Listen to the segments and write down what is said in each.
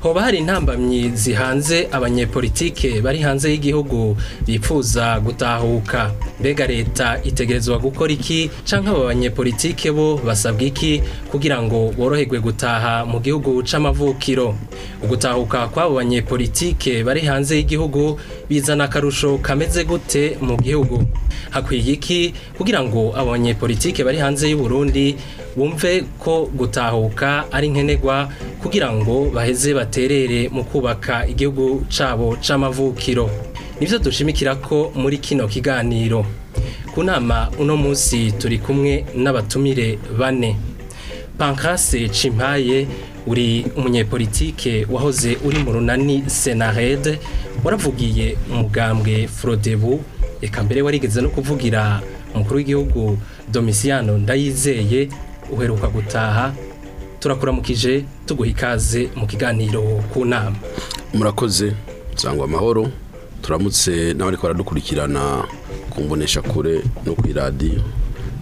hoba hari intambamyi zihanze abanyepolitike bari hanze y'igihugu bifuza gutahuka mbega leta itegerezwa gukora iki cyangwa aba banyepolitike bo basabwa iki kugira ngo boroherwe gutaha mu gihugu c'amavukiro ugutahuka kw'abo banyepolitike bari hanze y'igihugu bizana akarusho kameze gute mu gihugu hakwiye iki kugira ngo abo banyepolitike bari hanze y'u Burundi wumve ko gutahuka ari nkenerwa kugira ngo baheze baterere mu kubaka igihugu cyabo cy'amavukiro nibyo dushimikira ko muri kino kiganiro ku nama uno munsi turi kumwe n'abatumire bane pankase cimpaye uri umunyepolitike wahoze uri mu runani senarede waravugiye umugambwe forodebu reka mbere warigeze no kuvugira umukuru w'igihugu domisiyano ndayizeye uheruka gutaha turakuramukije tuguha ikaze mu kiganiro ku nama murakoze nsangwa amahoro turamutse nawe n'abari baradukurikirana ku kure no ku iradiyo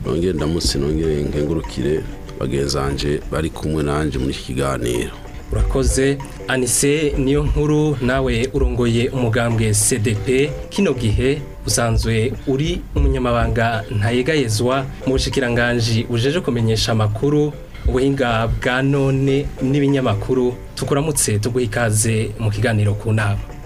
nongere ndamutse nongere nkengurukire bagenzanje bari kumwe nanjye muri iki kiganiro urakoze anise niyo nkuru nawe urongoye umugambwe cdp kino gihe usanzwe uri umunyamabanga ntayegayezwa mu bushikiranganji ujeje kumenyesha amakuru ubuhinga bwa none n'ibinyamakuru tukuramutse tuguha ikaze mu kiganiro ku nama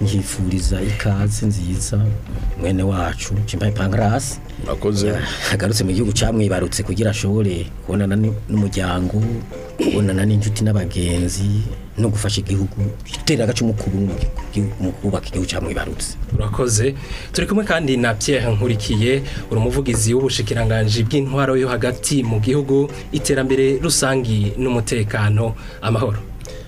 nyifuriza ikaze nziza mwene wacu jimbaye pangarasi murakoze eh, agarutse mu gihugu cyamwibarutse kugira ashobore kubonana n'umuryango kubonana n'inshuti n'abagenzi no gufasha igihugu gutera agacumu mu kubaka igihugu cyangwa ibarutse turakoze turi kumwe kandi na Pierre nkurikiye uri umuvugizi w'ubushikiranganji bw'intwaro yo hagati mu gihugu iterambere rusange n'umutekano amahoro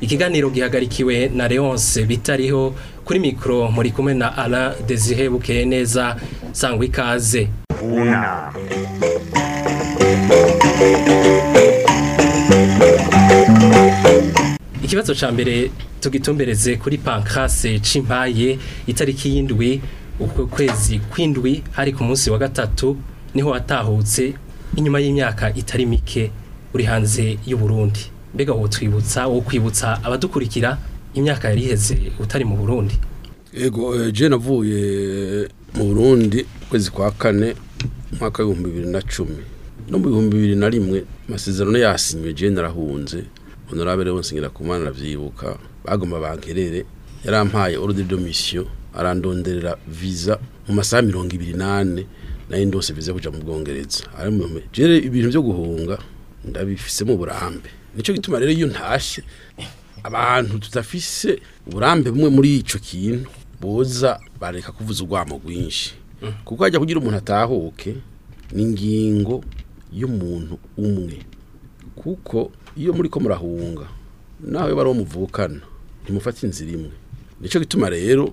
ikiganiro gihagarikiwe na leonce bitariho kuri mikoro muri kumwe na ara desire bukeye neza sangwa ikaze ikibazo cya mbere tugitumbereze kuri pankase Chimpaye itariki y'indwi uko kwezi kw'indwi hari ku munsi wa gatatu niho watahutse inyuma y'imyaka itari mike uri hanze y’u Burundi mbega uwo twibutsa wo kwibutsa abadukurikira imyaka yari iheze utari mu burundi yego eh, je navuye mu burundi kwezi kwa kane mwaka w'ibihumbi bibiri na cumi no mu bihumbi bibiri na rimwe amasezerano yasinywe je narahunze honorable Leonce Ngirakumana ravyibuka bagomba bankerere yarampaye ordre de mission arandonderera visa mu masaha 28 nayo ndose visa kuja mu bwongereza ari mu jere ibintu byo guhunga ndabifise mu burambe nico gituma rero iyo ntashe abantu tutafise uburambe bumwe muri ico kintu boza bareka kuvuza urwamo rwinshi kuko ajya kugira umuntu atahuke ni ingingo y'umuntu umwe kuko iyo muri ko murahunga nawe bari umuvukana muvukana ntimufate inzira imwe nicyo gituma rero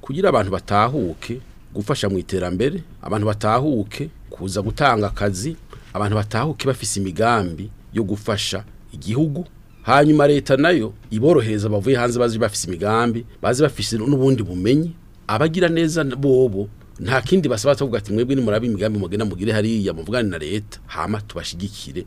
kugira abantu batahuke gufasha mu iterambere abantu batahuke kuza gutanga akazi abantu batahuke bafise imigambi yo gufasha igihugu hanyuma leta nayo iborohereza bavuye hanze bazi bafise imigambi bazi bafise n'ubundi bumenyi abagira neza bobo nta kindi basaba cyo kuvuga ati mwebwe ni murabe imigambi mugena mugire hariya muvugane na leta hama tubashigikire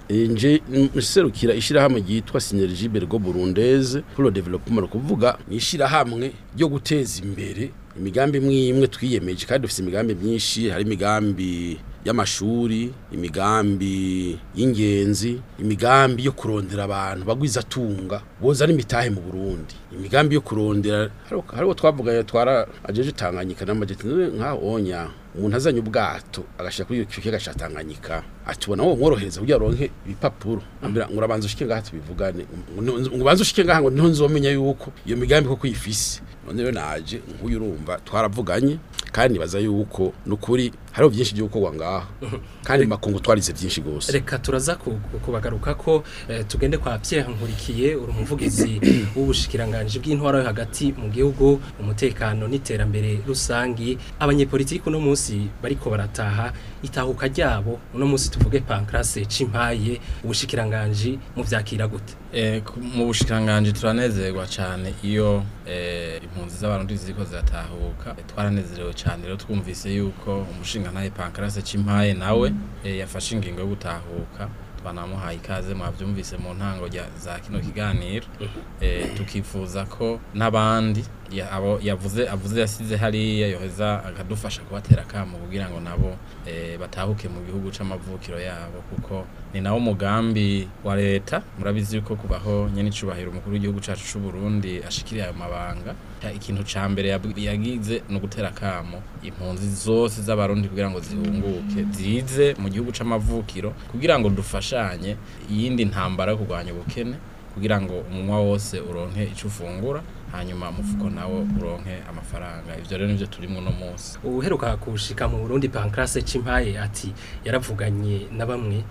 nje nserukira ishyirahamwe ryitwa sineriji bergo burundeze pro development kuvuga ni ishyirahamwe ryo guteza imbere imigambi imwe twiyemeje kandi dufite imigambi myinshi hari imigambi y'amashuri imigambi y'ingenzi imigambi yo kurondera abantu bagwiza atunga boza n'imitahe mu Burundi imigambi yo kurondera hariho twavuganye twara ajeje Tanganyika n'amajyepfo nk'aho onya umuntu azanye ubwato agashyira kuri icyo kiyaga cya Tanganyika akibona wowe mworohereza kugira ngo ibipapuro ngo urabanza ushike ngaha tubivugane ngo ubanze ushike ngaha ngo niho nzomenya yuko iyo migambi ko kuyifise none naje nk'uyu urumva twaravuganye kandi nibaza yuko nukuri hariho byinshi byo gukorwa ngaha kandi makungu twarize byinshi gose reka turaza kubagaruka ko eh, tugende kwa Pierre Nkurikiye urumuvugizi w'ubushikiranganje bw'intwaro yo hagati mu gihugu umutekano n'iterambere rusange abanyepolitiki no munsi bariko barataha itahuka ryabo uno munsi tuvuge pankrase cimpaye ubushikiranganji eh, mu vyakira gute e, mu bushikiranganji turanezerwa cyane iyo e, impunzi z'abantu ziriko zatahuka e, eh, twaranezerewe cyane rero twumvise yuko umushinga naye pankrase cimpaye nawe yafashe ingingo yo gutahuka twanamuhaye ikaze mwavyumvise mu ntango za kino kiganiro e, tukifuza ko n'abandi abo yavuze avuze yasize hariya yoheza akadufasha kubatera akamo kugira ngo nabo eh, batahuke mu gihugu c'amavukiro yabo kuko ni nawo mugambi wa leta murabizi yuko kubaho nyene icubahiro umukuru w'igihugu cacu cy’u Burundi ashikiriye ayo mabanga ikintu cya mbere yagize no gutera akamo impunzi zose z'abarundi kugira ngo zihunguke zize mu gihugu c'amavukiro kugira ngo dufashanye iyindi ntambara yo kurwanya ubukene kugira ngo umunwa wose uronke icyo ufungura hanyuma umufuko nawo uronke amafaranga ibyo rero nivyo turimo no munsi uheruka kushika mu Burundi Pancrase Cimpaye ati yaravuganye na bamwe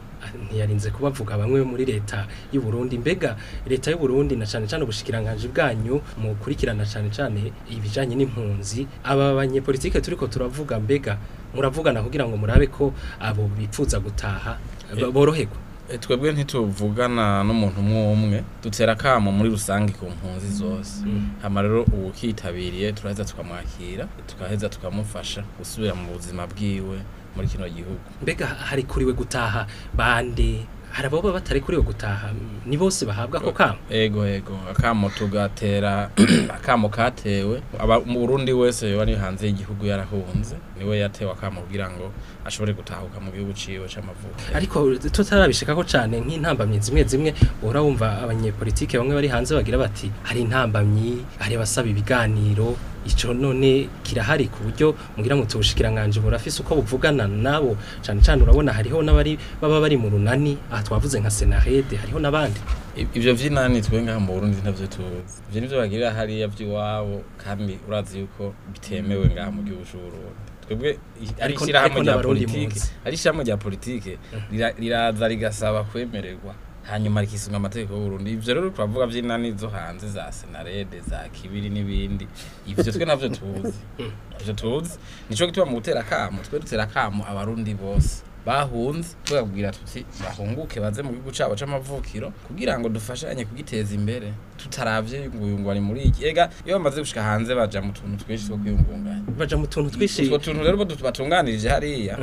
ntiyarinze kubavuga bamwe muri leta y'u Burundi mbega leta y'u Burundi na cyane cyane ubushikiranganje bwanyu mukurikirana cyane cyane ibijanye n'impunzi aba banyepolitike turiko turavuga mbega muravugana kugira ngo murabe ko abo bipfuza gutaha eh, boroherwa Eh, twebwe ntituvugana n'umuntu umwe umwe dutera akamo muri rusange ku mpunzi zose mm. hano rero ubu ukitabiriye turaheza tukamwakira tukaheza tukamufasha gusubira mu buzima bwiwe muri kino gihugu mbega hari kuriwe gutaha bande hari ababa batari kuri gutaha ni bose bahabwa ako kamo yego yego akamo tugatera akamo katewe mu burundi wese wari hanze y'igihugu yarahunze niwe yatewe akamo kugira ngo ashobore gutahuka mu gihugu ciwe c'amavuko ariko tutarabishikako cyane nk'intambamyi zimwe zimwe uhora wumva abanyepolitike bamwe bari hanze bagira bati hari intambamyi hari abasaba ibiganiro ico none kirahari ku buryo mugira mu tubushikiranganji burafise uko buvugana nabo cyane cyane urabona hariho n'abari baba bari mu runani aha twavuze nka senarede hariho n'abandi ibyo vy'inani twe ngaha mu Burundi ntavyo tuzi ivyo nivyo bagirira hariya vy'iwabo kandi urazi yuko bitemewe ngaha mu gihugu c'Uburundi twebwe ari ishyirahamwe rya politiki ari eh. ishyirahamwe rya politike riraza rigasaba kwemererwa hanyuma rikisumwa amategeko y'uburundi ivyo rero turavuga vy'inani zo hanze za senarede za kibiri n'ibindi ivyo twe navyo tuzi navyo tuzi nico gituma mu gutera kamo twe dutera kamo abarundi bose bahunze tubabwira tuti bahunguke baze mu gihugu cabo c'amavukiro kugira ngo dufashanye kugiteza imbere tutaravye yunguyungwa ni muri iki ega iyo bamaze gushika hanze baja mu tuntu twinshi two kwiyungunganya baja mu tuntu twinshi utwo tuntu rero bo tubatunganirije hariya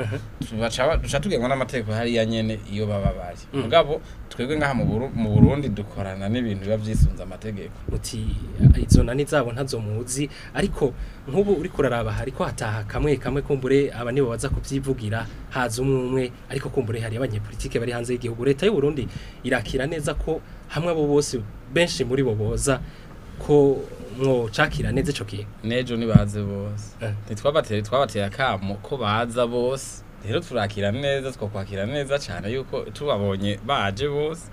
duca tugengwa n'amategeko hariya nyene iyo baba bari mm. mugabo twebwe ngaha mu Burundi dukorana n'ibintu biba vyisunze amategeko uti izo nani zabo ntazo muzi ariko nk'ubu uri kuraraba hariko hataha kamwe kamwe kumbure aba nibo baza kubyivugira haza umwe umwe ariko kumbure hari abanyepolitike bari hanze y'igihugu leta y'u Burundi irakira neza ko hamwe abo bose benshi muri bo boza ko mwocakira neza ico kintu nejo nibaze bose eh. ntitwabateye twabateye akamo ko baza bose rero turakira neza twakwakira neza cyane yuko tubabonye baje bose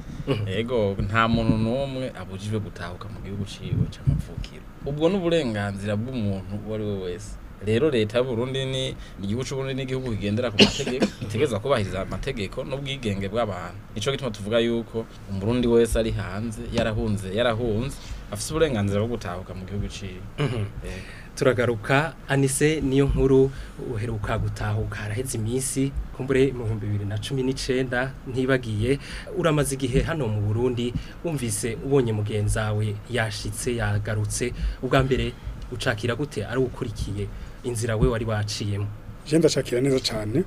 yego mm-hmm. nta muntu n'umwe abujijwe gutahuka mu gihugu ciwe c'amavukiro ubwo n'uburenganzira bw'umuntu uwo ari we wese rero leta y'uburundi ni igihugu c'uburundi n'igihugu kigendera ku mategeko gitegerezwa kubahiriza amategeko n'ubwigenge bw'abantu nico gituma tuvuga yuko umurundi wese ari hanze yarahunze yarahunze afise uburenganzira bwo gutahuka mu gihugu ciwe mhm. eh. turagaruka anise niyo nkuru uheruka gutahuka haraheze iminsi kumbure mu bihumbi bibiri na cumi n'icyenda ntibagiye uramaze igihe hano mu burundi wumvise ubonye mugenzi wawe yashyitse yagarutse ubwa mbere ucakira gute ari ukurikiye inzira we wari waciyemo je ndashakira neza cyane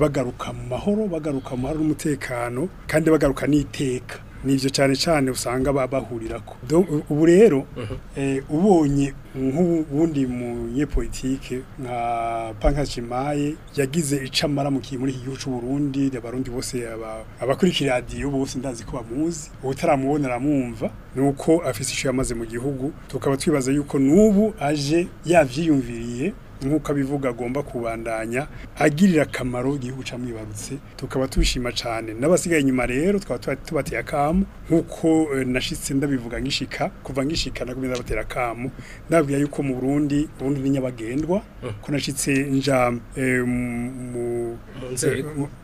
bagaruka mu mahoro bagaruka mu mahoro n'umutekano kandi bagaruka n'iteka nibyo cyane cyane usanga babahurira ko ubu rero mhm. eh, ubonye nk'ubundi munyepolitike nka pankashimaye yagize icamara mu muri iki gihugu Burundi abarundi bose abakurikira radiyo bose ndazi ko bamuzi utaramubona aramwumva ni uko afite icyo yamaze mu gihugu tukaba twibaza yuko n'ubu aje yabyiyumviriye nk'uko abivuga agomba kubandanya agirira akamaro igihugu cyamwibarutse tukaba tushima cyane n'abasigaye inyuma rero twaba tubateye akamu nk'uko eh, nashitse ndabivuga nk'ishika kuva nk'ishika nakomeza batera akamu ndababwira yuko mu Burundi Burundi ni nyabagendwa mm. ko nashitse nja eh, mu nzego eh,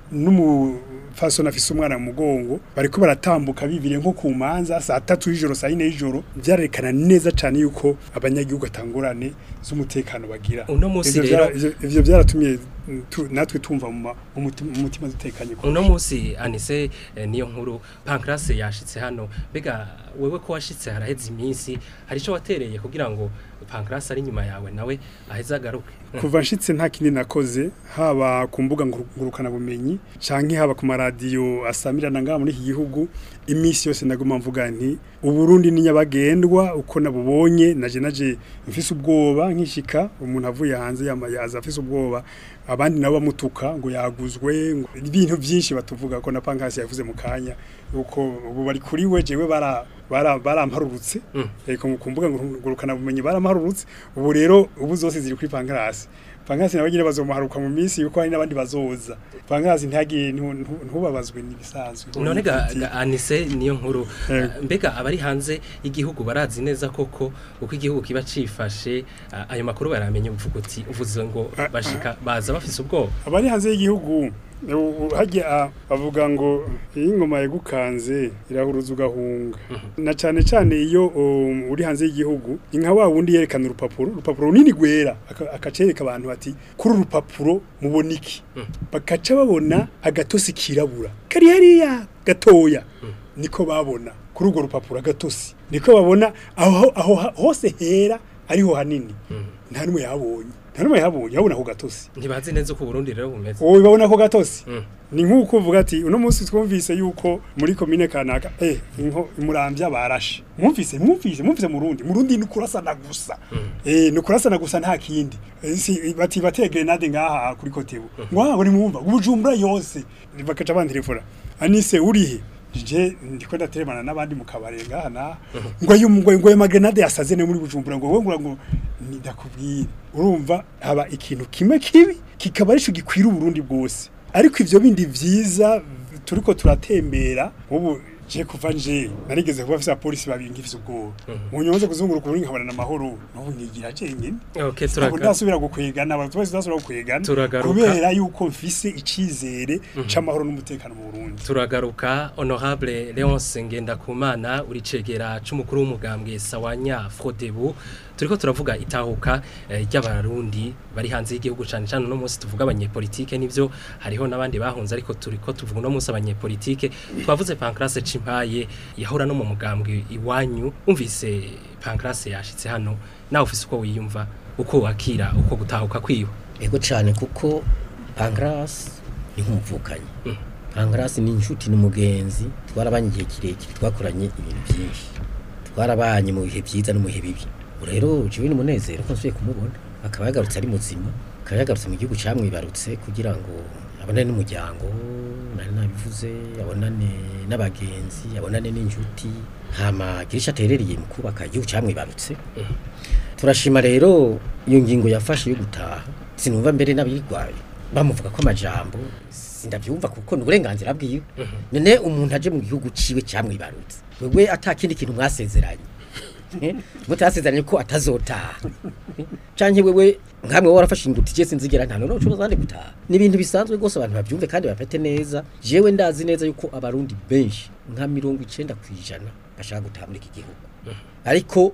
fasoni afise umwana mu mugongo bariko baratambuka bibire nko ku manza saa tatu y'ijoro saa yine y'ijoro byarekana neza cyane yuko abanyagihugu atangurane z'umutekano bagira uno munsi rero ivyo byaratumye natwe tumva mu mutima dutekanye uno munsi anise eh, niyo nkuru pancrase yashitse hano mbega wewe ko washitse haraheze iminsi hari ico watereye kugira ngo pankarasi ari inyuma yawe nawe aheza kuva ashitse nta kindi nakoze haba ku mbuga ngurukanabumenyi cyangwa haba ku maradiyo asamirana ngaha muri iki gihugu iminsi yose naguma mvuga nti uburundi ni nyabagendwa uko nabubonye naje naje mfise ubwoba nkishika umuntu avuye hanze yaza afise ubwoba abandi nabo bamutuka ngo yaguzwe ibintu byinshi batuvuga ko na pankasi yavuze mu kanya uko ubu bari kuri we jewe bara baramparurutse mm. ku mbuga ngurukanabumenyi baramparurutse ubu rero ubu zose ziri kuri pankarasi pankarasi nawe nyine bazomuharuka mu minsi yuko hari n'abandi bazoza pankarasi ntihagire ntubabazwe n'ibisanzwe none ga anise niyo nkuru ah, mbega abari hanze y'igihugu barazi neza koko uko igihugu kiba cifashe ah, ayo makuru baramenya uvuga uti uvuze ngo ah, bashika baza bafise ubwoba abari hanze y'igihugu hajya avuga ngo iyi ngoma yagukanze irahuruza ugahunga mhm. na cyane cyane iyo um, uri hanze y'igihugu inka wa wundi yerekana urupapuro urupapuro runini rwera akacereka abantu bati kuri uru mubona iki mhm. bakaca babona agatosi kirabura kari hariya gatoya mhm. niko babona kuri urwo rupapuro agatosi niko babona aho hose hera ariho hanini nta n'umwe yabonye nta numwe yabona ako gatosi ntibazi neza uko Burundi rero bumeze wowe babona ako gatosi mm. ni nk'uko uvuga ati uno munsi twumvise yuko muri komine kanaka eh inko imurambya barashe mwumvise mwumvise mwumvise murundi murundi ni kurasana gusa mm. eh ni kurasana gusa nta kindi eh, si bati bategere nade ngaha kuri kotebu mm. ngwa ni mwumva ubujumbura yose bakaca bandirefora anise urihe je ndiko ndateremana n'abandi mu kabare ngaha ngo yumwe ngo yamagenade yasaze muri bujumbura ngo we ngo ndakubwira urumva haba ikintu kimwe kibi kikaba arico gikwira uburundi bwose ariko ivyo bindi vyiza turiko turatembera ubu je kuva nje narigeze kuba fisa polisi babiri ngifise ubwoba mhm. munyonze kuzunguruka uburinga habana amahoro n'ubu nyigira je nyine okay turagaruka ndasubira gukwegana abantu bose ndasubira gukwegana kubera yuko mfise icizere mhm. c'amahoro n'umutekano mu Burundi turagaruka honorable Leonce kumana uri cegera c'umukuru w'umugambwe Sawanya Frodebu turiko turavuga itahuka eh, ry'abarundi bari hanze y'igihugu cyane cyane no munsi tuvuga abanyepolitike nivyo hariho n'abandi bahunze ariko turiko tuvuga no munsi abanyepolitike twavuze Pancrase Cimpaye yahora no mu mugambwe iwanyu umvise eh, Pancrase yashitse hano na ufise uko wiyumva uko wakira uko gutahuka kwiwe ego cyane kuko Pancrase ni nk'umuvukanyi mm. Pancrase ni inshuti n'umugenzi twarabanye igihe kirekire twakoranye ibintu byinshi twarabanye mu bihe byiza no mu bihe bibi rero Jules Munezero ko nsuye kumubona akaba yagarutse ari muzima akaba yagarutse mu gihugu cyamwibarutse kugira ngo abonane n'umuryango nari nabivuze abonane n'abagenzi abonane n'inshuti hama girisha aterereye mu kubaka igihugu cyamwibarutse eh. turashima rero iyo ngingo yafashe yo gutaha sinumva mbere n'abirwaye bamuvuga ko amajambo ndabyumva kuko ni uburenganzira bwiwe eh. none umuntu aje mu gihugu ciwe cyamwibarutse wewe atakindi kintu mwasezeranye mutasezeranye eh? ko atazotaha cyangwa wewe nkamwe warafashe inguti cyese nzigera nta none ucuruza kandi gutaha ni ibintu bisanzwe rwose abantu babyumve kandi bafite neza jewe ndazi neza yuko abarundi benshi nka mirongo icyenda ku ijana bashaka gutaha muri iki gihugu mm. ariko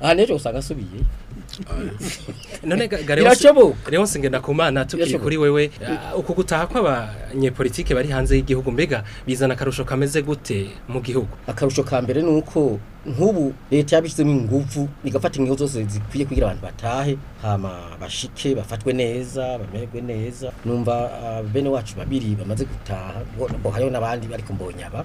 aha n'ejo usanga asubiye none birashoboka rero ngenda ku tukiri kuri wewe ah, uku gutaha kw'abanyepolitike bari hanze y'igihugu mbega bizana karusho kameze gute mu gihugu akarusho ka mbere ni nk'ubu leta yabishyizemo ingufu igafata ingingo zose zikwiye kugira abantu batahe hama bashike bafatwe neza bamererwe neza numva ah, bene wacu babiri bamaze gutaha hariho n'abandi bari kumbonyaba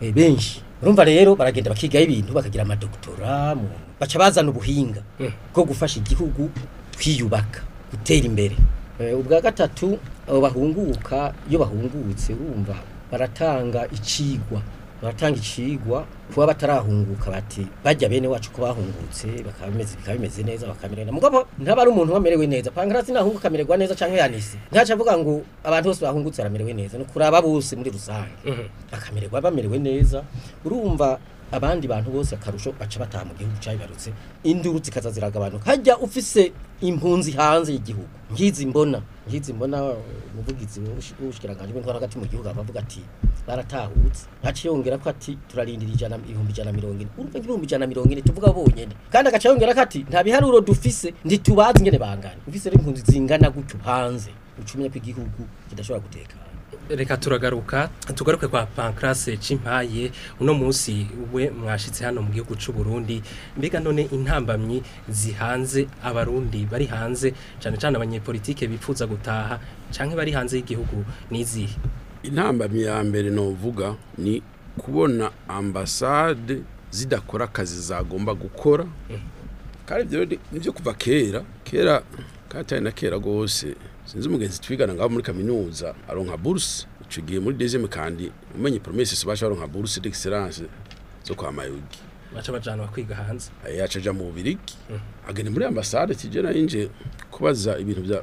eh, benshi urumva rero baragenda bakigaho ibintu bakagira amadokutora baca bazana ubuhinga hmm. bwo gufasha igihugu twiyubaka gutera imbere eh, ubwa gatatu abo bahunguka iyo bahungutse bumva baratanga icigwa baratanga icigwa kuba batarahunguka bati bajya bene wacu ko bahungutse bikaba bimeze neza bakamerera mugabo ntaba ari umuntu wamerewe neza pangara sinahunguka amererwa neza canke yanise ntaca avuga ngo abantu bose bahungutse baramerewe neza no aba bose muri rusange bakamererwa mhm. bamerewe neza urumva abandi bantu bose akarusho baca bataha mu gihugu cyabibarutse induru zikaza ziragabanuka hajya ufise impunzi hanze y'igihugu nkizi mbona nkizi mbona umuvugizi w'ubushikiranganje bw'intwara hagati mu gihugu abavuga ati baratahutse aciye yongera ko ati turarindira ijana ibihumbi ijana mirongo ine urumva igihumbi ijana mirongo ine tuvuga bonyene kandi agaca yongera ko ati nta biharuro dufise ntitubazi ingene bangana ufise impunzi zingana gutyo hanze ucumye ko igihugu kidashobora gutekana reka turagaruka tugaruke kwa pankarase cimpaye uno munsi we mwashitse hano mu gihugu cy'u Burundi mbega none intambamyi zihanze abarundi bari hanze cyane cyane abanyepolitike bipfuza gutaha canke bari hanze y'igihugu nizihe intambamyi ya mbere novuga ni kubona ambasade zidakora akazi zagomba gukora mm. kandi ibyo nibyo kuva kera kera katari na kera rwose sinzi umugenzi twigana ngaho muri kaminuza aronka buruse ico muri dezeme kandi umenye promesse subasha aronka buruse d'excellence zo kwa mayugi baca bajana kwiga hanze eh, yaca aja mu Bubirigi mm. agende muri Ambasade tije narinje kubaza ibintu bya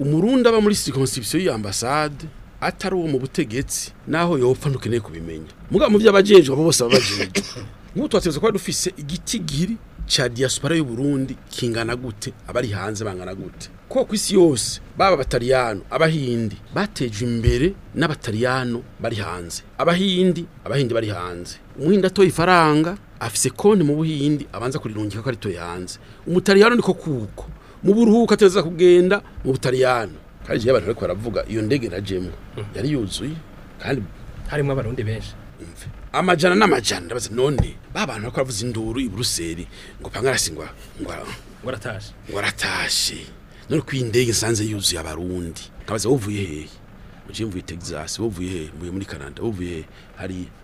umurundi aba muri cironscription y'ambasade atari uwo mu butegetsi naho yopfa ntukeneye kubimenya mugabo mu byo abajejwe abo bose baba bajejwe nk'ubu tubateze kuba dufise igitigiri cya diaspora y'u Burundi kingana gute abari hanze bangana gute ko ku isi yose baba abatariyano abahindi bateje imbere n'abatariyano bari hanze abahindi abahindi bari hanze umuhindi atoye ifaranga afise konti mu buhindi abanza kurirungika ko aritoye hanze umutariyano niko kuko mu buruhuko ateza kugenda mu butariyano kandi abantu bariko baravuga iyo ndege na yari yuzuye kandi harimo abarundi benshi amajyana n'amajana ndabaza none babantu ko bavuze induru i Bruxelles ngo pangarasi ngo ngo aratashe ngo aratashe none ko indege nsanze yuzuye abarundi kabaze wovuye hehe uje mvuye Texas wovuye hehe mvuye muri Canada wovuye hari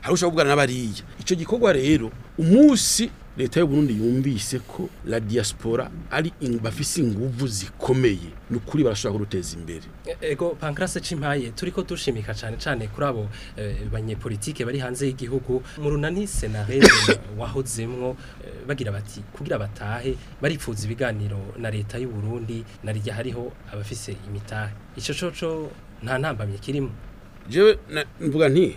hari ushobora kuvugana n'abariya ico gikorwa rero umunsi leta y’u Burundi yumvise ko la diaspora ari bafise inguvu zikomeye ni ukuri barashobora kuruteza imbere e, ego pankarase cimpaye turiko dushimika cyane cyane kuri abo e, banyepolitike bari hanze y'igihugu mu runani senareze wahozemwo e, bagira bati kugira batahe baripfuza ibiganiro na leta y’u Burundi narijya hariho abafise imitahe icyo coco nta ntambamye kirimo jewe mvuga nti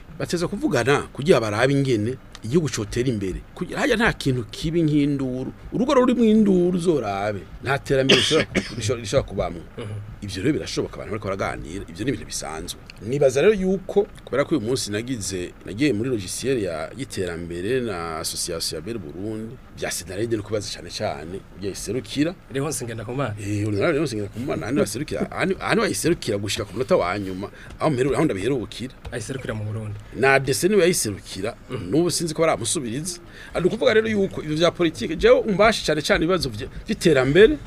bateza kuvugana kugira barabe ingene igihugu cyotera imbere kugira hajya nta kintu kiba nk'induru urugo ruri mu induru zorabe nta terambere rishobora kubamwo ibyo rero birashoboka abantu bariko baraganira ibyo ni ibintu bisanzwe nibaza rero yuko kubera ko uyu munsi nagize nagiye muri logisiyeri y'iterambere na association ya Bel Burundi byasinari ndi kubaza cyane cyane byayiserukira rero nsengenda kumana eh urunara rero nsengenda kumana andi baserukira andi bayiserukira gushika ku munota wa nyuma aho mperu aho ayiserukira mu Burundi na dese niwe yayiserukira mhm. nubu sinzi ko baramusubiriza ari kuvuga rero yuko ivyo bya politike jewe umbashi cyane cyane ibibazo by'iterambere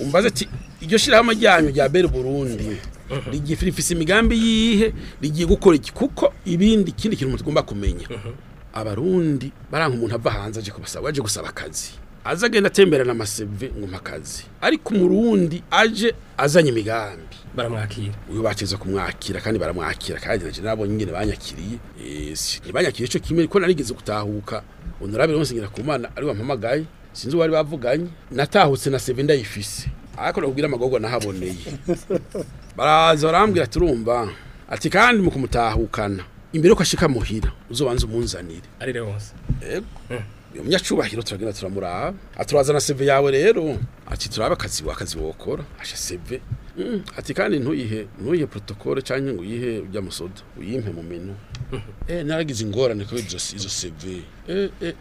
umbaze ati iryo shirahamwe ryanyu rya Bel Burundi mhm. rigifise imigambi yihe rigiye gukora iki kuko ibindi kindi kintu tugomba kumenya mhm. abarundi baranga umuntu ava hanze aje kubasaba aje gusaba akazi aza agenda atemberana amaseve ngo akazi ariko umurundi aje azanye imigambi baramwakira uyu bakiza kumwakira kandi baramwakira kandi naje nabo nyine banyakiriye ntibanyakiriye ico kimwe ko narigeze gutahuka honorable ku mana ari wampamagaye sinzi wari bavuganye natahutse na CV ndayifise ariko nakubwira amagorwa nahaboneye baraza barambwira turumva ati kandi mu kumutahukana imbere ko ashika muhira uzobanze umunzanire ari rwose yego umunyacubahiro turagenda turamuraba aturazana seve yawe rero ati turabe akazi wakazi wokora asha seve ati kandi ntuyihe ntuyihe protokole cyangwa ngo uyihe by'amasoda uyimpe mu menu mm-hmm. eee eh, naragize ingorane kubera izo seve eh, eh,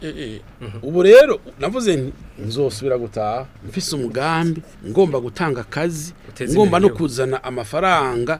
mm-hmm. ubu rero navuze nzosubira gutaha mfise umugambi ngomba gutanga akazi ngomba no kuzana amafaranga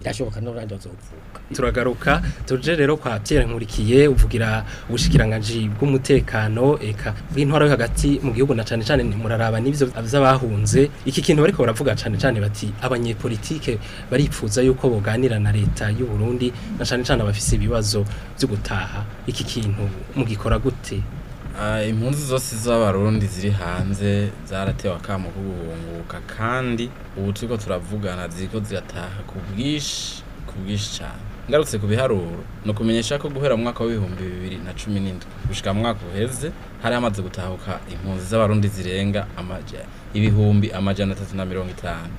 birashoboka n'abandi bazovuka turagaruka tuje rero kwa Pierre Nkurikiye uvugira ubushikiranganji bw'umutekano eka bw'intwaro yo hagati mu gihugu na cane cane ntimuraraba nivyo vy'abahunze iki kintu bariko baravuga cane cane bati abanyepolitike baripfuza yuko boganira na leta y'u Burundi na cane cane abafise ibibazo byo gutaha iki kintu mugikora gute Ah, impunzi zose z'abarundi ziri hanze zaratewe akamo ko guhunguka kandi ubu turiko turavugana ziriko zirataha ku bwinshi ku bwinshi cyane ngarutse ku biharuro ni ukumenyesha ko guhera mu mwaka w'ibihumbi bibiri na cumi n'indwi gushika mu mwaka uheze hari hamaze gutahuka impunzi z'abarundi zirenga amaja ibihumbi amajana atatu na mirongo itanu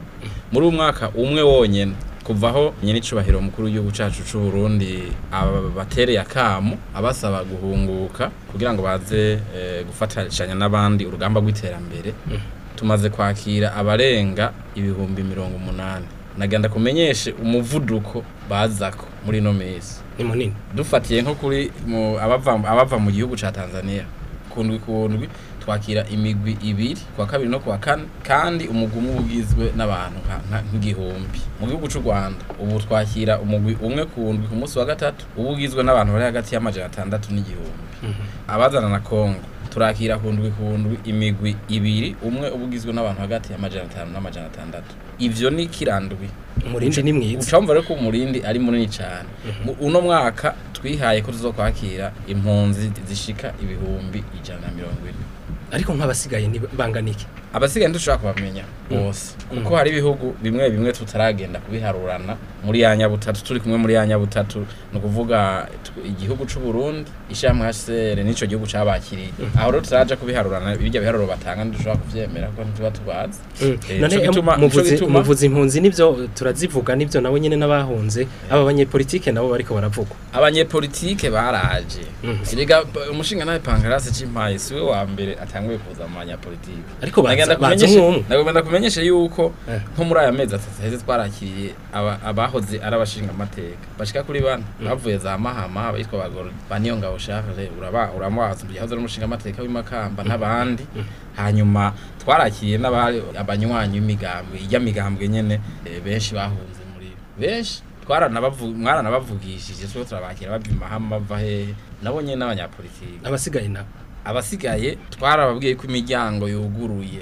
muri uwo mwaka umwe wonyene kuvaho nyinicubahiro mukuru w'igihugu cyacu cy'u Burundi abatereye akamu abasaba guhunguka kugira ngo baze eh, gufatanya n'abandi urugamba rw'iterambere mm. tumaze kwakira abarenga ibihumbi mirongo umunani naganda kumenyeshe umuvuduko bazako muri ino minsi ni munini dufatiye nko kuri abava mu gihugu cya tanzania kundwi kundwi twakira imigwi ibiri kwa kabiri no kuwa kane kandi umugumu umwe ugizwe n'abantu nk'igihumbi mu gihugu cy'u Rwanda ubu twakira umugwi umwe ku ndwi ku munsi wa gatatu ubu ugizwe n'abantu bari hagati y'amajana atandatu n'igihumbi mhm. abazana na Kongo turakira ku ndwi ku ndwi imigwi ibiri umwe uba ugizwe n'abantu hagati y'amajana atanu n'amajana atandatu ivyo ni kirandwi umurindi ni mwiza ucamva rero ko umurindi ari munini cyane mhm. uno mwaka twihaye ko tuzokwakira impunzi zishika ibihumbi ijana na mirongo ine ariko nk'abasigaye banganike abasigaye dushobora kubamenya mm. bose mm. kuko hari ibihugu bimwe bimwe tutaragenda kubiharurana muri ya nyabutatu turi kumwe muri ya nyabutatu ni ukuvuga igihugu cy'u Burundi ishyirahamwe hasere n'icyo gihugu cyabakiriye mm. aho rero turaje kubiharurana ibijya biharuro batanga ntidushobora kubyemera ko ntituba tubazi eh, muvuzi impunzi nibyo turazivuga nibyo nabo nyine n'abahunze aba banyepolitike nabo bariko baravuga abanyepolitike baraje umushinga nawe pankarasi cy'impaye siwe wa mbere atanguye kuza mu banyapolitike ariko ndagomba kumenyesha yuko eh. nko muri aya mezi atatu heza twarakiriye abahoze ari abashinga amateka bashika kuri bane mm. bavuye za mahama bitwa bagororwa ba niyo ngabo ushaka uramubaza yahoze ari umushinga amateka w'imakamba mm. n'abandi mm. hanyuma twarakiriye abanywanyi b'imigambwe ijya nyine eh, benshi bahunze muri benshi mwaranabavugishije turabakira bava imahama bava hehe nabo nyine n'abanyapolitiki abasigaye nabo abasigaye twarababwiye ko imiryango yuguruye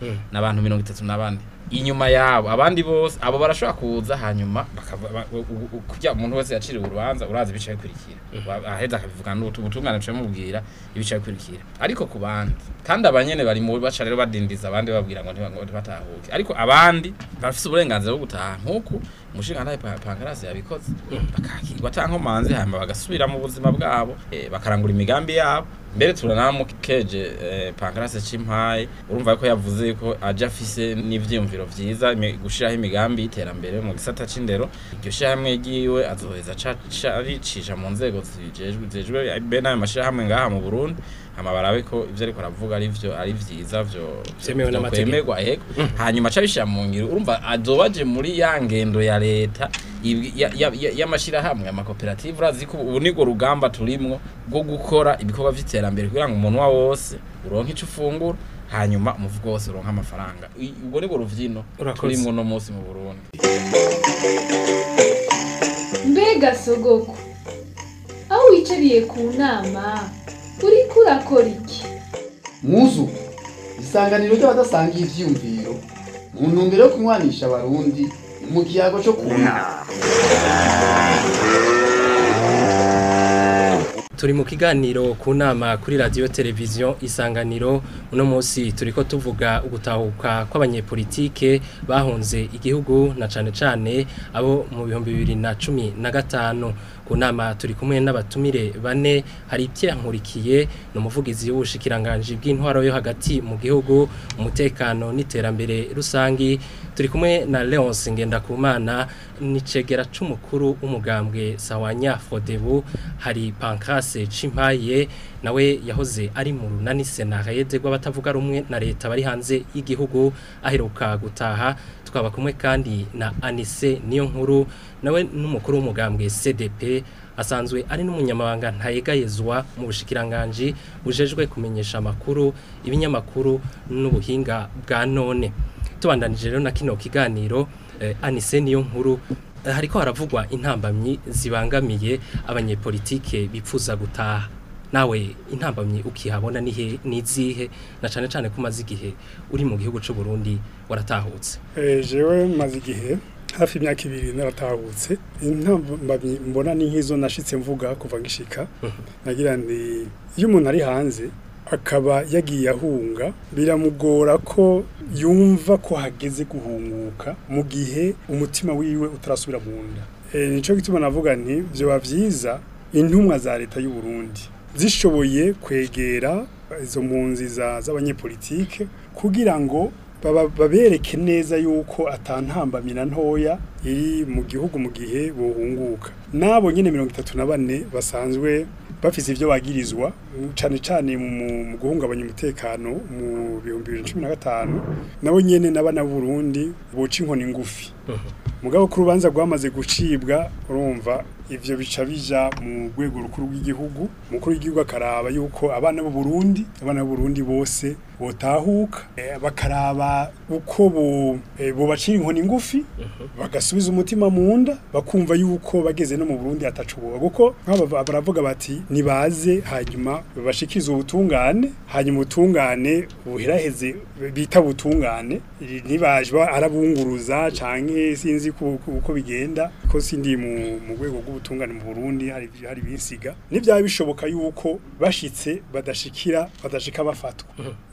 hmm. nabantu abantu mirongo itatu n'abane inyuma yabo abandi bose abo barashobora kuza hanyuma kujya umuntu wese yaciriwe urubanza uraza ibice bikurikira hmm. aheza akabivuga ubutungane buciye mubwira ibice bikurikira ariko ku bandi kandi abanyene bari mu baca rero badindiza abandi babwira ngo ntibatahuke ariko abandi bafite uburenganzira bwo gutaha nk'uku umushingantahe pankarasi yabikoze mm. bakakirwa cyangwa nkomanzi hanyuma bagasubira mu buzima bwabo eh, bakarangura imigambi yabo mbere turanamu eh, pankarasi cimpaye urumva ko yavuze ko aje afise n'ivyumviro vyiza gushiraho imigambi y'iterambere mu gisata c'indero iryo shyirahamwe ryiwe azoheza aricisha mu nzego zijejwe eh, be n'ayo mashyirahamwe ngaha mu burundi amabara ko ibyo ariko aravuga ari byo ari byiza byo byemewe yego hanyuma aca mu ngiro urumva adobaje muri ya ngendo ya leta y'amashyirahamwe amakoperative urazi ko ubu nibwo rugamba turimo rwo gukora ibikorwa by'iterambere kugira ngo umuntu waba wose uronke icyo ufungura hanyuma umuvugo wose uronke amafaranga ubwo nibwo rubyino turimwo uno munsi mu burundi mbega sogoko aho wicariye ku nama uri kurakora iki muzu isanganiro ry'abadasangiye ibyiyumviro mu ntumbero yo kunywanisha abarundi mu kiyago cyo kuna turi mu kiganiro ku nama kuri radiyo televiziyo isanganiro uno munsi turi ko tuvuga ugutahuka kw'abanyepolitike bahunze igihugu na cyane cyane abo mu bihumbi bibiri na cumi na gatanu ku turi kumwe n'abatumire bane hari ibyankurikiye ni umuvugizi w'ubushikiranganje bw'intwaro yo hagati mu gihugu umutekano n'iterambere rusangi turi kumwe na Leonce Ngendakumana nicegera cy’umukuru w’umugambwe Sawanya Fodebu hari Pancrase Cimpaye nawe yahoze ari mu runani senarede rw'abatavuga rumwe na leta bari hanze y'igihugu aheruka gutaha twaba kumwe kandi na anise niyo nkuru nawe n'umukuru w'umugambwe cdp asanzwe ari n'umunyamabanga ntayegayezwa mu bushikiranganji bujejwe kumenyesha amakuru ibinyamakuru n'ubuhinga bwa none tubandanije rero na kino kiganiro eh, anise niyo nkuru eh, hariko haravugwa intambamyi zibangamiye abanyepolitike bipfuza gutaha nawe intambamye ukihabona nihe nizihe na cyane cyane ko igihe uri mu gihugu cy'u Burundi waratahutse eh, jewe maze igihe hafi imyaka ibiri naratahutse intambamye mbona ni nk'izo nashitse mvuga kuva ngishika mhm. nagira ndi iyo umuntu ari hanze akaba yagiye ahunga biramugora ko yumva ko hageze guhumuka mu gihe umutima wiwe utarasubira mu nda eh, nicyo gituma navuga nti byaba byiza intumwa za leta y'u Burundi zishoboye kwegera izo mpunzi z'abanyepolitike kugira ngo babereke neza yuko atantambamira ntoya iri mu gihugu mu gihe bohunguka nabo nyine mirongo itatu na bane basanzwe bafite ibyo bagirizwa cyane cyane mu guhungabanya umutekano mu bihumbi bibiri na cumi na gatanu nabo nyine n'abanaburundi boca inkoni ngufi mugabo ko urubanza rwamaze gucibwa urumva ibyo bica bija mu rwego rukuru rw'igihugu umukuru w'igihugu akaraba yuko abana bo b'uburundi abana burundi bose botahuka eh, bakaraba uko bo eh, bubacira inkoni ngufi mhm. bagasubiza umutima mu nda bakumva yuko bageze no mu burundi atacuboba kuko baravuga bati nibaze hanyuma bashikirize ubutungane hanyuma ubutungane buheraheze bita butungane nibajwa arabunguruza cyangwa sinzi uko bigenda ko sindi mu rwego rw'u bw'ubutungane mu Burundi hari hari binsiga n'ibyaba bishoboka yuko bashitse badashikira badashika bafatwa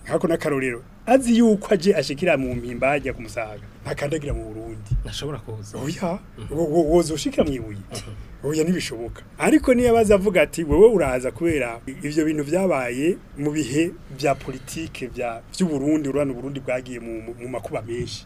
nkako na karorero azi yuko aje ashikira mu mpimba ajya kumusaga ntakandagira mu burundi ntashobora kuza oya oh, mm-hmm. woza ushika mu mm-hmm. oya oh, ntibishoboka ariko niyo abaza avuga ati wowe uraza kubera ibyo bintu byabaye mu bihe vya politike by’u Burundi urana Burundi bwagiye mu makuba menshi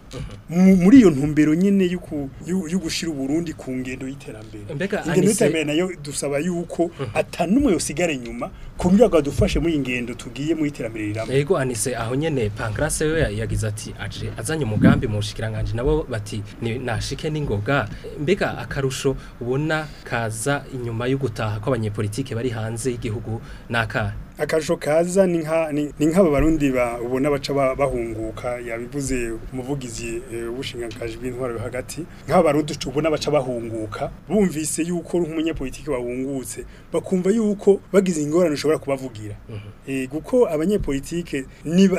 muri iyo ntumbero nyine yo gushyira uburundi ku ngendo y'iterambere ingendo y'iterambere nayo dusaba yuko mhm. atanumwe usigare nyuma ku buryo bwadufashe muri iyi tugiye mu iterambere rirambye yego anise aho nyine pankarase we yagize ati aje azanye umugambi mu bushikiranganje nabo bati nashike n'ingoga mbega akarusho ubona kaza inyuma yo gutaha kw'abanyepolitike bari hanze y'igihugu n'aka akajo kaza ni nk'aba barundi ubona baca bahunguka yabivuze umuvugizi eh, w'ubushingankaje bw'intwaro hagati nk'aba barundi ubona baca bahunguka bumvise yuko nk'umunyepolitiki wahungutse bakumva yuko bagize ingorane ushobora kubavugira kuko mhm. eh, abanyepolitike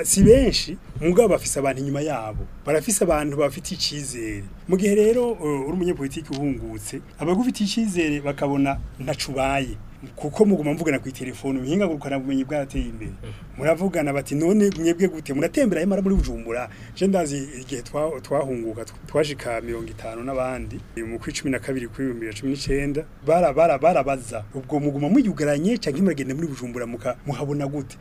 si benshi mugabo bafise abantu inyuma yabo barafise abantu bafite icyizere mu gihe rero eh, uri umunyepolitiki uhungutse abagufite icyizere bakabona ntacubaye kuko muguma mvugana ku telefone gukana bumenyi bwarateye imbere mhm. muravugana bati none mwebwe gute muratembera ayo muri bujumbura je ndazi igihe twahunguka twashika 50 n'abandi mu 12 kuri 2019 bara bara barabaza ubwo muguma muyugaranye canke muragenda muri bujumbura muka muhabona gute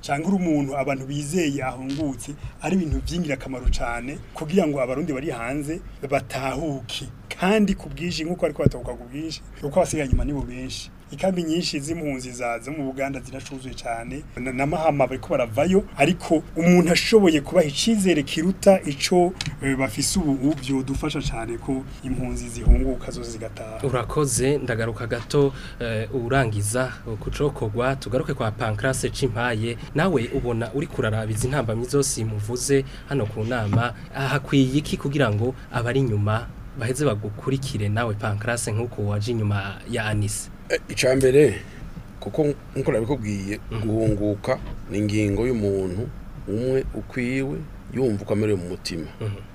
cyangwa uri umuntu abantu bizeye ahungutse ari ibintu by'ingirakamaro cyane kugira ngo abarundi bari hanze batahuke kandi ku bwinshi nk'uko ariko batahuka ku bwinshi kuko abasigaye inyuma ni bo benshi inkambi nyinshi z'impunzi zaza mu Buganda ziracuzuye cyane na mahama bariko baravayo ariko umuntu ashoboye kubaha icizere kiruta ico eh, bafise ubu byo dufasha cyane ko impunzi zihunguka zo zigataha urakoze ndagaruka gato eh, urangiza kucokogwa tugaruke kwa Pancrase Cimpaye nawe ubona uri kurarabiza intambamye zose muvuze hano ku nama hakwiye iki kugira ngo abari inyuma baheze bagukurikire nawe Pancrase nkuko waje inyuma ya Anise Icya mbere kuko nkuko nabikubwiye guhunguka ni ingingo y'umuntu umwe ukwiwe yumva uko amerewe mu mutima mhm.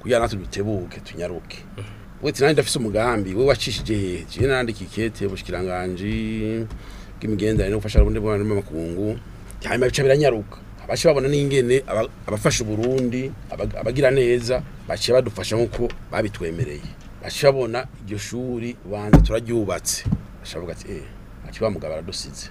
kugira natwe dutebuke tunyaruke wese nanjye ndafise umugambi we wacishije hehe jewe narandika ikete bushikiranganji bw'imigenderanire no gufasha abarundi b'abantu b'amakungu hanyuma bica biranyaruka abashi babona n'ingene abafasha uburundi abagira neza baciye badufasha nk'uko babitwemereye baciye babona iryo shuri banza turaryubatse bashavuga ati eh akiba mugabo aradusize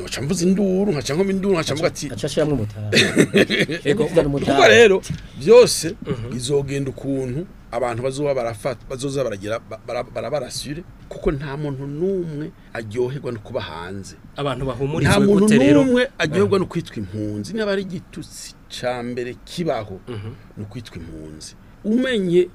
nkaca induru nkaca induru nkaca mvuga ati umutara yego rero byose mhm. bizogenda ukuntu abantu bazoba barafata bazoza baragira barabarasure kuko nta muntu numwe aryoherwa no kuba hanze abantu bahumurizwe rero nta muntu numwe aryoherwa eh. no kwitwa impunzi niba ari igitutsi cya mbere kibaho mhm. no kwitwa impunzi umenye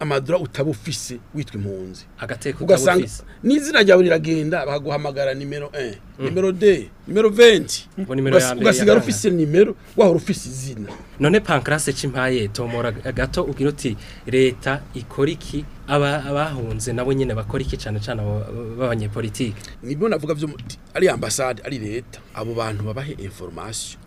amadura utaba ufise witwe impunzi agateko utaba ufise n'izina ryawe riragenda baguhamagara nimero 1 eh, mm. nimero 2 nimero 20 ugasigara ufise nimero wahora ufise izina none pancrase c'impaye tomora gato ugira uti leta ikora iki abahunze nabo nyene bakora iki cyane cyane b'abanyepolitike nibyo navuga byo ari ambassade ari leta abo bantu babahe information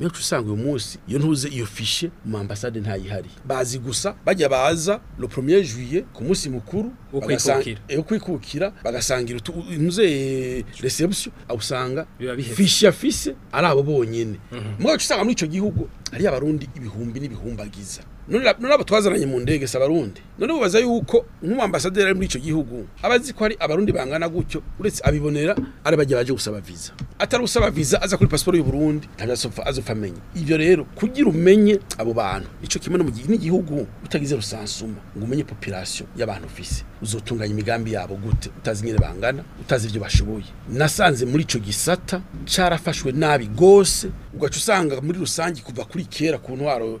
benshi usanga uyu munsi iyo ntuze iyo fishe mu ambasade ntayihari bazi gusa bajya baza le premier juillet ku munsi mukuru yo eh, kwikukira bagasangira umuze eh, reception usanga fishe afise ari abo bonyine mhm. mwacu usanga muri icyo gihugu ari abarundi ibihumbi n'ibihumbagiza none abatwazaranye mu ndege si abarundi none bubaza yuko nk'umwambasaderi ari muri icyo gihugu abazi ko ari abarundi bangana gutyo uretse abibonera ari bagiye baje gusaba viza atari usaba viza aza kuri pasiporo y'u Burundi azopfa amenya ibyo rero kugira umenye abo bantu nicyo kimwe n'igihugu utagize rusansuma ngo umenye population y'abantu ufise uzotunganya imigambi yabo gute utazi nyine bangana utazi ibyo bashoboye nasanze muri icyo gisata cyarafashwe nabi gose ugaca usanga muri rusange kuva kuri kera ku ntwaro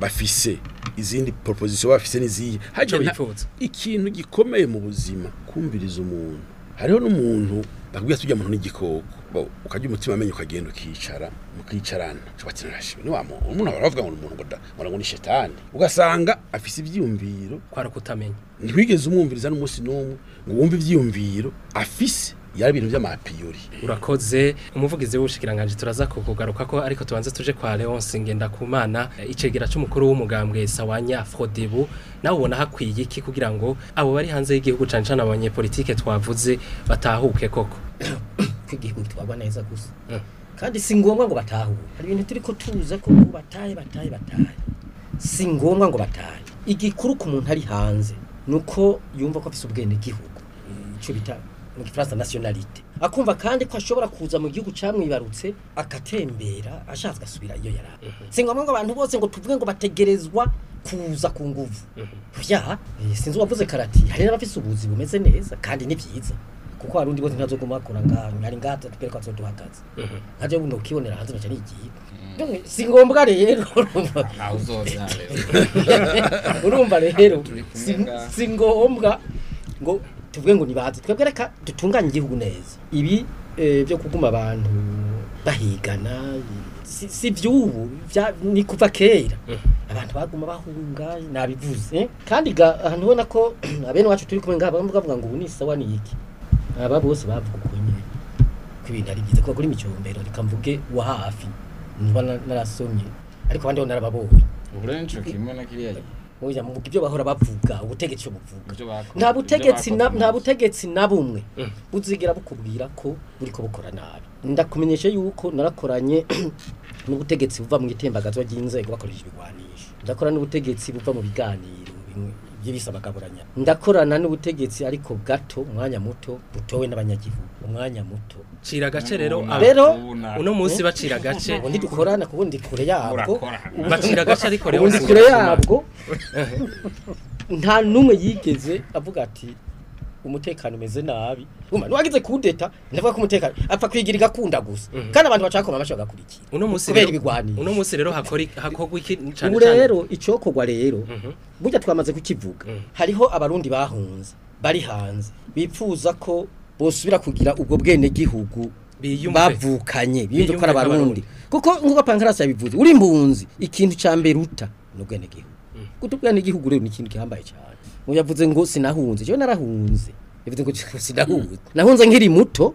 bafise izindi proposition bafise n'iziye haje ikintu gikomeye mu buzima kumviriza umuntu hariho n'umuntu bakubwira ati ujya n'igikoko ukajya umutima amenyo ukagenda ukicara mukicarana umuntu aba aravuga ngo umuntu ngo ni shetani ugasanga afise ibyiyumviro kwa kutamenya ntiwigeze umwumviriza n'umunsi n'umwe ngo wumve ibyiyumviro afise yari ibintu by'amapiyori urakoze umuvugizi w'ubushikiranganje turaza kukugaruka ko ariko tubanze tuje kwa Leonce Ngendakumana icegera cy'umukuru w'umugambwe Sawanya Frodebu nawe ubona hakwiye iki kugira ngo abo bari hanze y'igihugu cancana abanyepolitike twavuze batahuke koko igihugu twaba neza gusa mm. kandi si ngombwa ngo batahure hari ibintu turi ko tuza ko batahe batahe batahe si ngombwa ngo batahe igikuru ku muntu ari hanze nuko yumva ko afite ubwene gihugu ico mu gifaransa nationalite akumva kandi ko ashobora kuza mu gihugu cyamwibarutse akatembera ashatse gasubira iyo yara mm -hmm. si ngombwa ngo abantu bose ngo tuvuge ngo bategerezwa kuza ku nguvu mhm. ya eh, sinzi wavuze karati hari n'abafise ubuzi bumeze neza kandi ni byiza kuko arundi bose ntazoguma bakora ngaho nari ngata tukere kwazo duhagaze mhm. mm -hmm. ukibonera hanze naca nigiye si ngombwa rero urumva rero si ngombwa ngo tuvuge ngo ntibaze twebwe reka dutunganye igihugu neza ibi e, byo kuguma abantu bahigana si by'ubu ni kuva kera mm-hmm. abantu baguma bahunga nabivuze kandi ahantu ubona ko abene wacu turi kumwe ngaha bavuga ngo ubu ni sawa ni iki aba bose bavuga uko ko ibintu ari byiza kuko kuri micyombero reka mvuge wa hafi ntuba narasomye ariko abandi bo narababonye uburenje kimwe na kiriya oya mu byo bahora bavuga ubutegetsi buvuga nta butegetsi na butegetsi na bumwe mm. buzigera bukubwira ko buriko bukora nabi ndakumenyeshe yuko narakoranye n'ubutegetsi buva mu itembagazwa ry'inzego bakoresha ibigwanisho ndakora n'ubutegetsi buva mu biganiro bimwe by'ibisaba kaburanya ndakorana n'ubutegetsi ariko gato umwanya muto butowe n'abanyagihugu umwanya muto cira gace rero rero uno munsi bacira eh? gace ubundi dukorana kubundi kure yabwo bacira gace ariko rero kure yabwo nta numwe yigeze avuga ati umutekano umeze nabi wagize kudeta ndavuga ko umutekano apfa kwigira igakunda gusa mhm. kandi abantu bashaka kuba bashobora kugakurikira kubera ibigwanisho uno munsi rero hakorwa iki cyane cyane rero icyokorwa rero mhm. burya twamaze kukivuga mhm. hariho abarundi bahunze bari hanze bipfuza ko bosubira kugira ubwo bwenegihugu bavukanye biyumve ko abarundi kuko nk'uko pankarasi yabivuze uri impunzi ikintu cya mbere uta ni ubwenegihugu guta ubwenegihugu rero ni ikintu gihambaye cyane yavuze ngo sinahunze jewe narahunze yavuze ngo sinahunze mm. nahunze nkiri muto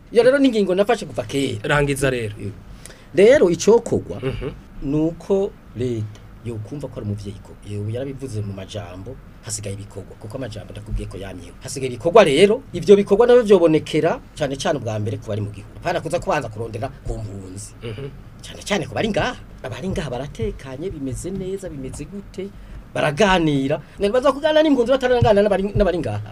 iyo rero n'ingingo nafashe kuva kera rangiza rero rero icyokorwa mhm. ni uko leta yokumva ko ari umubyeyi ko yewe yarabivuze mu majambo hasigaye ibikorwa kuko amajambo ndakubwiye ko yamyewe hasigaye ibikorwa rero ibyo bikorwa nabyo byobonekera cyane cyane ubwa mbere ku bari mu gihugu pana kuza kubanza kurondera ku mpunzi mhm. cyane cyane ku bari ngaha abari ngaha baratekanye bimeze neza bimeze gute baraganira nari baza kuganira n'impunzi bataranganira n'abari ngaha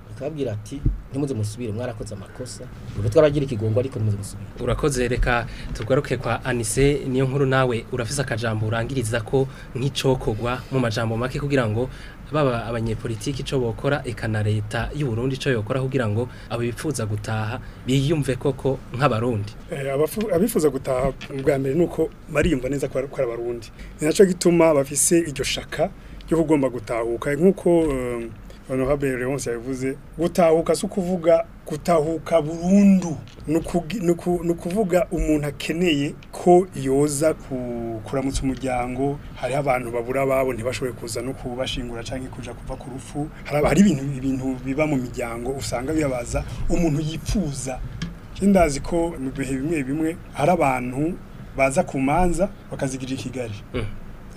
akababwira ati ntimuze musubire mwarakoze amakosa ubwo twaragira ikigongo ariko ntimuze musubire urakoze reka tugaruke kwa anise niyo nkuru nawe urafise akajambo urangiriza ko nk'icokogwa mu majambo make kugira ngo baba abanyepolitiki icyo bokora eka na leta y'u Burundi ico yokora kugira ngo abipfuza gutaha biyumve koko nk'abarundi eh, abifuza gutaha bwa mbere nuko bariyumva neza ko ari abarundi ninaco gituma bafise iryo shaka ryo kugomba gutahuka nk'uko eh, noneho Berense yabivuze gutahuka si kuvuga gutahuka burundu ni ukuvuga umuntu akeneye ko yoza kuramutsa umuryango hari abantu babura babo ntibashobore kuza no kubashingura cyangwa kuja kuva ku rufu hari ibintu ibintu biba mu miryango usanga bibabaza umuntu yipfuza ndazi ko mu bihe bimwe bimwe hari abantu baza ku manza bakazigirira i kigali mm.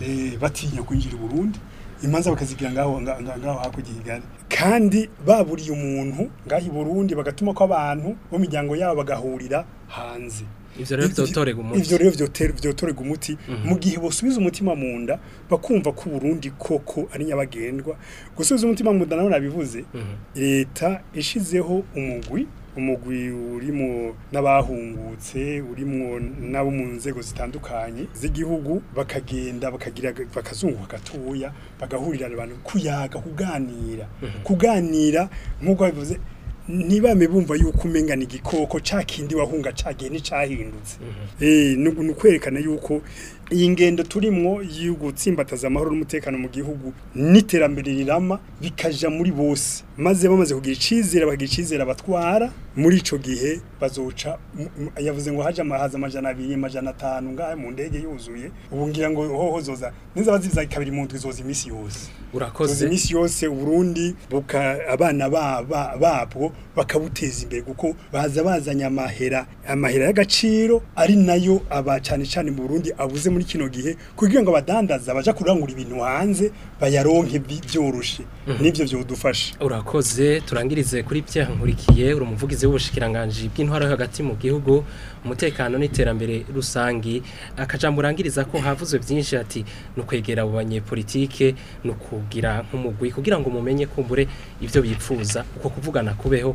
eh, batinya kwinjira i burundi imanza bakazigira ngaho ngaho hakurya kandi baburiye umuntu ngaho Burundi bagatuma ko abantu bo miryango yabo bagahurira hanze ivyo rero vyotorega umuti ivyo rero vyotorega umuti mhm. mu gihe bosubiza umutima mu nda bakumva ko Burundi koko ari nyabagendwa gusubiza umutima mu nda nabo nabivuze mhm. leta ishizeho umugwi umugwi urimo n'abahungutse urimo n'abo mu nzego zitandukanye z'igihugu bakagenda bakagira bakazunguka gatoya bagahurira abantu kuyaga kuganira mhm. kuganira nk'uko bivuze ntibame bumva yuko umenga igikoko cya kindi wahunga cyagiye nticyahindutse mhm. eh, ni ukwerekana yuko iyi ngendo turimwo yo amahoro n'umutekano mu gihugu n'iterambere rirama bikaja muri bose maze bamaze kugira icizere bakagira icizere abatwara muri ico gihe bazoca yavuze ngo haje amahaza amajana abiri amajana atanu ngahe mu ndege yuzuye ubu ngira ngo hoho zoza neza baziviza kabiri mu ndwi zoza iminsi yose urakoze iminsi yose uburundi buka abana baba babwo bakabuteza imbere kuko baza bazanya amahera amahera y'agaciro ari nayo aba cyane cyane mu Burundi abuze muri muri kino gihe kugira ngo badandaza baje kurangura ibintu hanze bayaronke byoroshe mhm. n'ibyo byodufasha urakoze turangirize kuri byankurikiye uri umuvugizi w'ubushikiranganje bw'intwaro hagati mu gihugu umutekano n'iterambere rusangi akajambo ko havuzwe byinshi ati nukwegera abo banyepolitike kugira nk'umugwi kugira ngo mumenye kumbure ibyo bipfuza uko kuvugana kubeho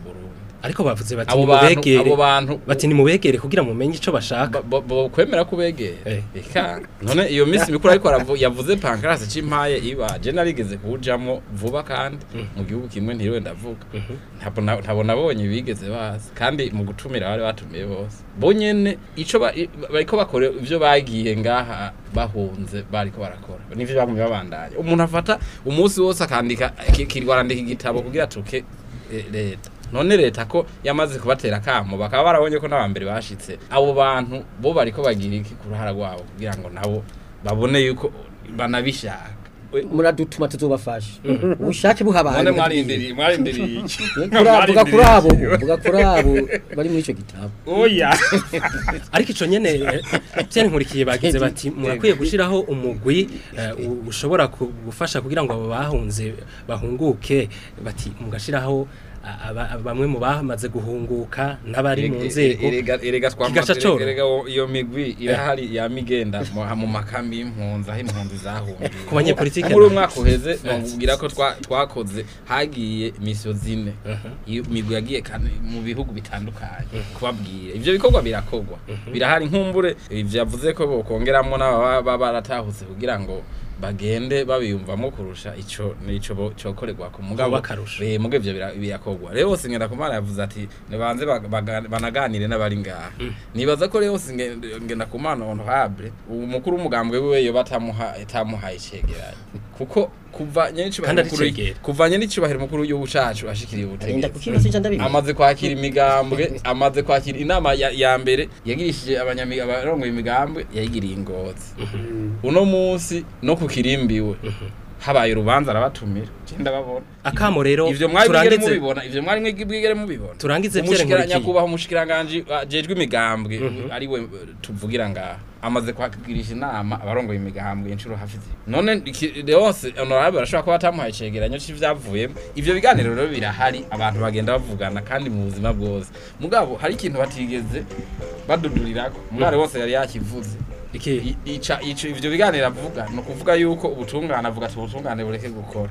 uburundi ariko bavuze bati abo bantu bati nimubegere kugira mumenye icyo bashaka kwemera kubegere eh. eka none iyo misi mikuru ariko yavuze pankarasi cimpaye ibaje narigeze kujamo vuba kandi mm. mu gihugu kimwe ntiriwe ndavuga mhm. ntabwo nabonye bigeze bazi kandi mu gutumira bari batumiye bose bonyene ico bariko bakora ivyo bagiye ngaha bahunze bariko barakora nivyo bagumye babandanya umuntu afata umunsi wose akandika kirwarandika igitabo kugira atuke eh, leta none leta ko yamaze kubatera akamo bakaba barabonye ko n'abambere bashyitse abo bantu bo bariko bagira iki ku ruhara rwabo kugira ngo nabo babone yuko banabishaka muradutuma tuzobafasha mhm. ubushake buhabaye none mwarindiriye kuri abo kuri abo bari muri ico gitabo ariko ico nyene cyane eh, nkurikiye bagize bati murakwiye gushiraho umugwi eh, ushobora gufasha kugira ngo abo bahunze bahunguke bati mugashyiraho. bamwe mu bamaze guhunguka n'abari mu nzego e, e, erega iyo migwi eh. irahari ya migenda mu makambi y'impunzi aho impunzi zahungiye ku banyepolitike muri umwaka uheze nubwira eh. ko twakoze hagiye misiyo zine uh-huh. imigwi yagiye mu bihugu bitandukanye uh-huh. kubabwira ibyo bikorwa birakorwa uh-huh. birahari nk'umbure ibyo yavuze ko bokongeramo n'ababa baratahutse kugira ngo bagende babiyumvamo kurusha icyo nico cokorerwa ku mugabo bakarusha eh mugabo ivyo birakogwa rero bose kumara yavuze ati nibanze banaganire n'abari ngaha mm. nibaza ko rero bose ngenda kumana honorable umukuru umugambwe wiwe yo batamuha tamuhaye cegeranyo kuko kuva kuvanye n'icyubahiro mukuru w'igihugu cyacu ashikiriye ubutegetsi amaze kwakira imigambwe amaze kwakira inama ya mbere yagirishije abarongoye imigambwe yayigiriye ingozi mhm. uno munsi no ku kirimbi habaye urubanza arabatumira cyenda babona akamo rero ivyo mwari bigere mubibona ivyo mwari mwe mubibona turangize vyere nkuri nyakubaho umushikiranganje ah, ajejwe imigambwe mhm. ari we eh, tuvugira ngaha amaze kwakigirisha inama abarongoye imigambwe inshuro hafize none yose honorable arashobora kuba atamuhaye cegeranyo cy'ivyavuye ivyo biganiro rero birahari abantu bagenda bavugana kandi mu buzima bwose mugabo hari ikintu batigeze badudurirako mwari mm. wose yari yakivuze ibyo biganiro avuga ni ukuvuga yuko ubutungana avuga ati ubutungane bureke gukora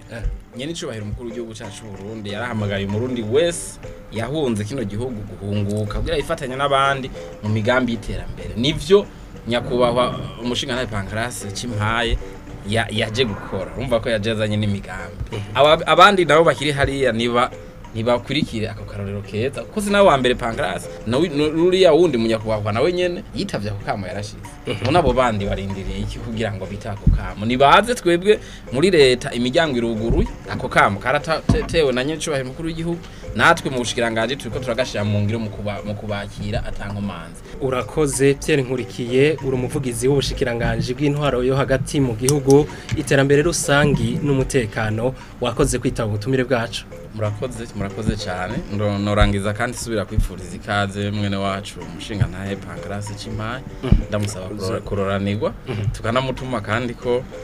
eh. nyene icubahiro umukuru w'igihugu cyacu Burundi yarahamagaye umurundi wese yahunze kino gihugu guhunguka kugira yifatanya n'abandi mu migambi y'iterambere nivyo nyakubahwa umushinga Pancras Cimpaye yaje gukora urumva ko yajezanye n'imigambi eh. abandi nabo bakiri hariya niba ntibakurikire ako karorero keza kuko nawe wa mbere pangarasi n'uriya wundi munyakubahwa nawe nyine yitabye ako kamo yarashize ubona abo bandi barindiriye iki kugira ngo bite ako kamo ntibaze twebwe muri leta imiryango iruguruye ako kamo karatewe na nyir'icyubahiro mukuru w'igihugu natwe mu bushikiranganji turi ko turagashyira mu ngiro mu kubakira atankomanzi urakoze Pierre nkurikiye uri umuvugizi w'ubushikiranganji bw'intwaro yo hagati mu gihugu iterambere rusangi n'umutekano wakoze kwitaba ubutumire bwacu murakoze murakoze cyane ndorangiza kandi subira kwipfuriza ikaze mwene wacu umushinga ntahe pankarasi cy'impaye mhm. ndamusaba kuroranirwa mhm. tukanamutuma kandi ko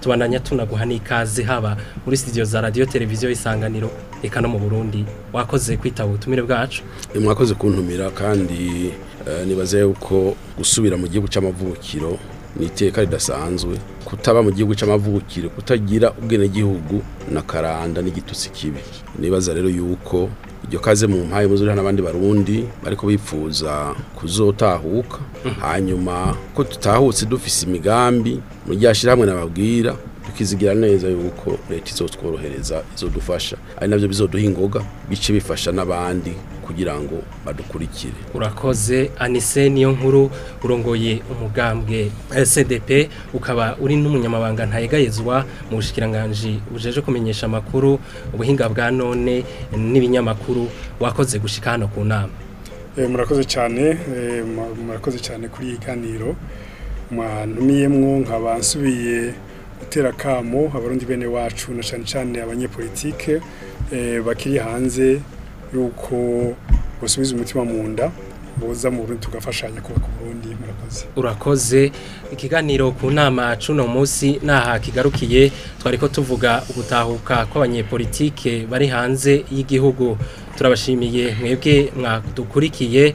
tubananya tunaguha n'ikaze haba muri studio za radio televiziyo isanganiro eka no mu Burundi wakoze mwakoze kwitaba ubutumire bwacu mwakoze kuntumira kandi eh, nibaze yuko gusubira mu gihugu cy'amavukiro ni iteka ridasanzwe kutaba mu gihugu cy'amavukiro kutagira ubwenegihugu na karanda n'igitutsi kibi nibaza rero yuko iryo kaze mu mpaye muzuriha n'abandi barundi ariko bipfuza kuzotahuka mm-hmm. hanyuma ko tutahutse dufise imigambi mu gihe hamwe nababwira tukizigira neza yuko leta izotworohereza izodufasha ari nabyo bizoduha ingoga bice bifasha n'abandi kugira ngo badukurikire urakoze anise niyo nkuru urongoye umugambwe eh, cdp ukaba uri n'umunyamabanga ntayegayezwa mu bushikiranganji bujeje kumenyesha amakuru ubuhinga bwa none n'ibinyamakuru wakoze gushika hano ku nama eh, murakoze cyane eh, murakoze cyane kuri iyi ganiro mwantumiyemwo nkaba nsubiye gutera akamo abarundi bene wacu na cyane cyane abanyepolitike eh, bakiri hanze yuko basubiza umutima mu nda boza mu Burundi tugafashanya kuba ku Burundi murakoze urakoze ikiganiro ku nama cuno munsi naha kigarukiye ko tuvuga ugutahuka kw'abanyepolitike bari hanze y'igihugu turabashimiye mwebwe mwadukurikiye